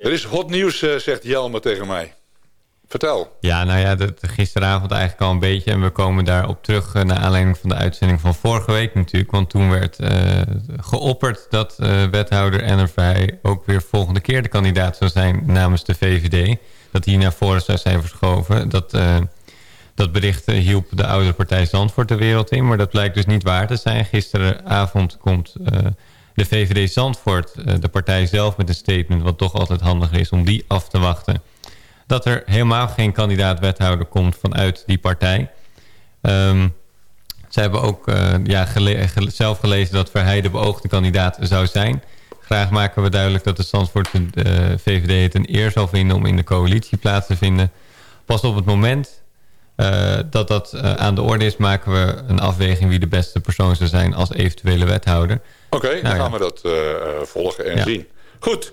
Er is hot nieuws, uh, zegt Jelme tegen mij. Vertel. Ja, nou ja, dat, gisteravond eigenlijk al een beetje. En we komen daarop terug uh, naar aanleiding van de uitzending van vorige week natuurlijk. Want toen werd uh, geopperd dat wethouder Ennervrij ook weer volgende keer de kandidaat zou zijn namens de VVD. Dat hij naar voren zou zijn verschoven. Dat, dat bericht hielp de oudere partij Zandvoort de wereld in. Maar dat blijkt dus niet waar te zijn. Gisteravond komt de VVD Zandvoort, de partij zelf met een statement... wat toch altijd handig is om die af te wachten dat er helemaal geen kandidaat-wethouder komt vanuit die partij. Um, ze hebben ook uh, ja, zelf gelezen dat Verheij de beoogde kandidaat zou zijn. Graag maken we duidelijk dat de Zandvoort de uh, VVD het een eer zal vinden om in de coalitie plaats te vinden. Pas op het moment dat dat aan de orde is, maken we een afweging wie de beste persoon zou zijn als eventuele wethouder. Oké, okay, nou, dan gaan we dat volgen en zien. Goed,